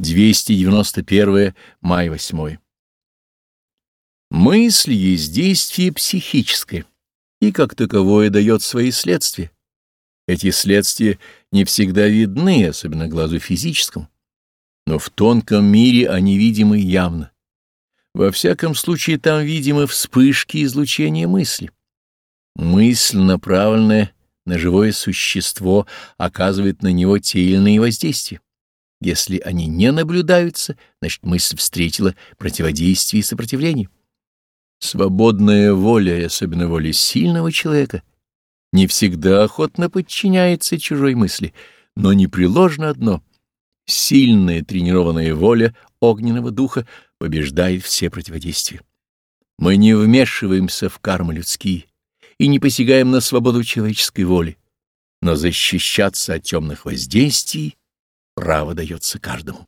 291 май 8. Мысль есть действие психическое, и как таковое дает свои следствия. Эти следствия не всегда видны, особенно глазу физическому, но в тонком мире они видимы явно. Во всяком случае, там видимы вспышки излучения мысли. Мысль, направленная на живое существо, оказывает на него те или иные воздействия. Если они не наблюдаются, значит, мысль встретила противодействие и сопротивление. Свободная воля, особенно воля сильного человека, не всегда охотно подчиняется чужой мысли, но непреложно одно — сильная тренированная воля огненного духа побеждает все противодействия. Мы не вмешиваемся в кармы людские и не посягаем на свободу человеческой воли, но защищаться от темных воздействий право дается каждому.